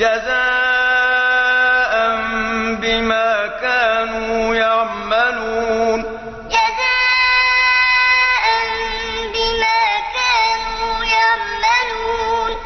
جزاء بما كانوا